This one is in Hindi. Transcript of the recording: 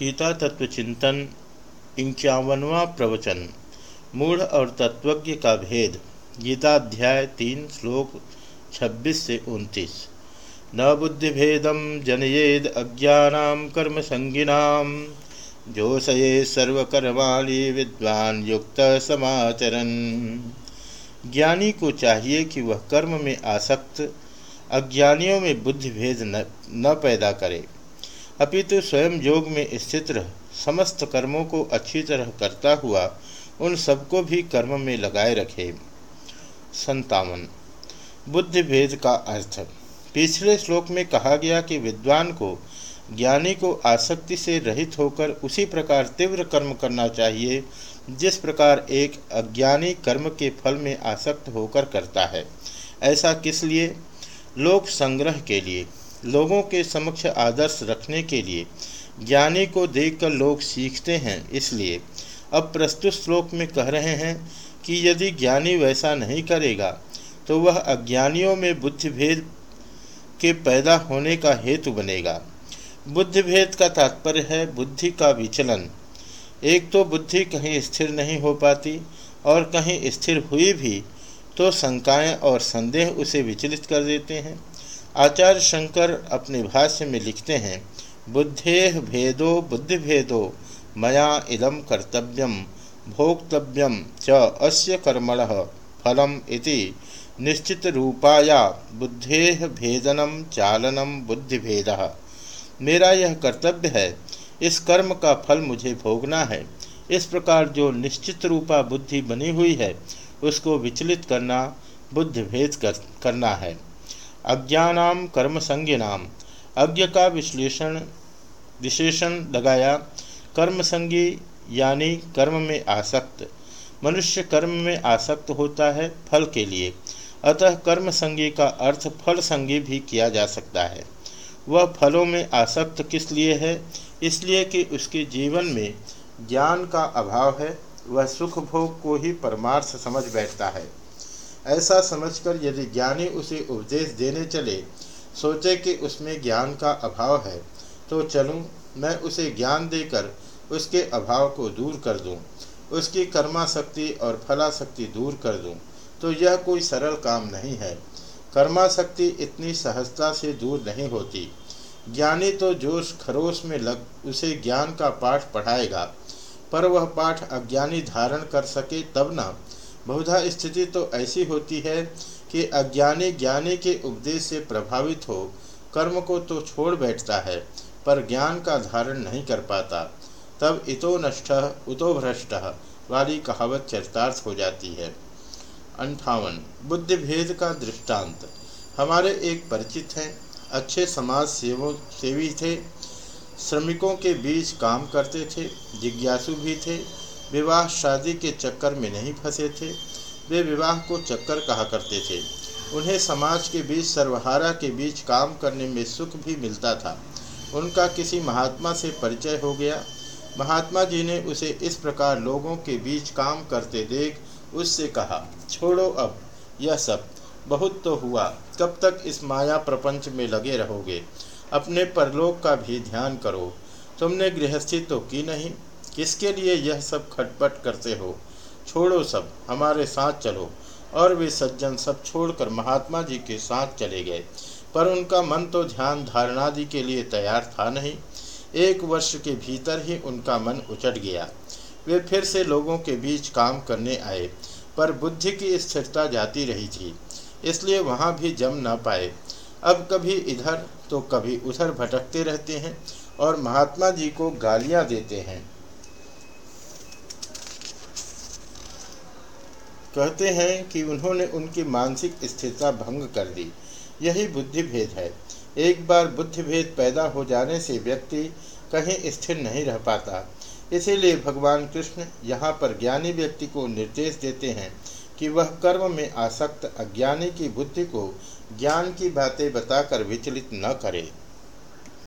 गीता तत्व चिंतन इक्यावनवा प्रवचन मूढ़ और तत्वज्ञ का भेद गीताध्याय तीन श्लोक 26 से 29 न बुद्धिभेदम जनयेद अज्ञानाम कर्म संगिनाम जोशये सर्वकर्माणी विद्वान युक्त समाचरण ज्ञानी को चाहिए कि वह कर्म में आसक्त अज्ञानियों में बुद्धिभेद न, न पैदा करे। अपितु स्वयं योग में स्थित रह, समस्त कर्मों को अच्छी तरह करता हुआ, उन सबको भी कर्म में लगाए रखे। संतावन। बुद्धि भेद का अर्थ। पिछले श्लोक में कहा गया कि विद्वान को, ज्ञानी को आसक्ति से रहित होकर उसी प्रकार तीव्र कर्म करना चाहिए, जिस प्रकार एक अज्ञानी कर्म के फल में आसक्त होकर करता है। ऐसा किस लिए? लोक संग्रह के लिए। लोगों के समक्ष आदर्श रखने के लिए, ज्ञानी को देखकर लोग सीखते हैं। इसलिए, अब प्रस्तुत श्लोक में कह रहे हैं कि यदि ज्ञानी वैसा नहीं करेगा तो वह अज्ञानियों में बुद्धिभेद के पैदा होने का हेतु बनेगा। बुद्धिभेद का तात्पर्य है बुद्धि का विचलन। एक तो बुद्धि कहीं स्थिर नहीं हो पाती और कहीं स्थिर हुई भी तो शंकाएँ और संदेह उसे विचलित कर देते हैं। आचार्य शंकर अपने भाष्य में लिखते हैं बुद्धे भेदो बुद्धि भेदो मया इदम कर्तव्यम भोक्तव्यम च अस्य कर्मण फलम इति। निश्चित रूपाया बुद्धे भेदनम चालनम बुद्धिभेद। मेरा यह कर्तव्य है इस कर्म का फल मुझे भोगना है। इस प्रकार जो निश्चित रूपा बुद्धि बनी हुई है उसको विचलित करना बुद्धिभेद कर, करना है। अज्ञानाम कर्म संज्ञानाम। अज्ञ का विश्लेषण विशेषण लगाया, कर्म संगी यानी कर्म में आसक्त। मनुष्य कर्म में आसक्त होता है फल के लिए। अतः कर्म संगी का अर्थ फल संगी भी किया जा सकता है। वह फलों में आसक्त किस लिए है? इसलिए कि उसके जीवन में ज्ञान का अभाव है। वह सुख भोग को ही परमार्थ समझ बैठता है। ऐसा समझकर यदि ज्ञानी उसे उपदेश देने चले, सोचे कि उसमें ज्ञान का अभाव है तो चलूँ, मैं उसे ज्ञान देकर उसके अभाव को दूर कर दूँ, उसकी कर्माशक्ति और फलाशक्ति दूर कर दूँ तो यह कोई सरल काम नहीं है। कर्माशक्ति इतनी सहजता से दूर नहीं होती। ज्ञानी तो जोश खरोश में लग, उसे ज्ञान का पाठ पढ़ाएगा, पर वह पाठ अज्ञानी धारण कर सके तब न। बहुधा स्थिति तो ऐसी होती है कि अज्ञानी ज्ञानी के उपदेश से प्रभावित हो, कर्म को तो छोड़ बैठता है, पर ज्ञान का धारण नहीं कर पाता। तब इतो नष्ट, उतो भ्रष्ट वाली कहावत चरितार्थ हो जाती है। अंठावन। बुद्धि भेद का दृष्टांत। हमारे एक परिचित हैं, अच्छे समाज सेवो, सेवी थे, श्रमिकों के बीच काम करते थे, जिज्ञासु भी थे विवाह शादी के चक्कर में नहीं फंसे थे। वे विवाह को चक्कर कहा करते थे। उन्हें समाज के बीच, सर्वहारा के बीच काम करने में सुख भी मिलता था। उनका किसी महात्मा से परिचय हो गया। महात्मा जी ने उसे इस प्रकार लोगों के बीच काम करते देख उससे कहा, छोड़ो अब, यह सब बहुत तो हुआ। कब तक इस माया प्रपंच में लगे रहोगे? अपने परलोक का भी ध्यान करो। तुमने गृहस्थी तो की नहीं। किसके लिए यह सब खटपट करते हो? छोड़ो सब, हमारे साथ चलो। और वे सज्जन सब छोड़कर महात्मा जी के साथ चले गए। पर उनका मन तो ध्यान धारणादि के लिए तैयार था नहीं। एक वर्ष के भीतर ही उनका मन उचट गया। वे फिर से लोगों के बीच काम करने आए, पर बुद्धि की स्थिरता जाती रही थी, इसलिए वहाँ भी जम ना पाए। अब कभी इधर तो कभी उधर भटकते रहते हैं और महात्मा जी को गालियाँ देते हैं। कहते हैं कि उन्होंने उनकी मानसिक स्थिरता भंग कर दी। यही बुद्धि भेद है। एक बार बुद्धि भेद पैदा हो जाने से व्यक्ति कहीं स्थिर नहीं रह पाता। इसीलिए भगवान कृष्ण यहाँ पर ज्ञानी व्यक्ति को निर्देश देते हैं कि वह कर्म में आसक्त अज्ञानी की बुद्धि को ज्ञान की बातें बताकर विचलित न करे।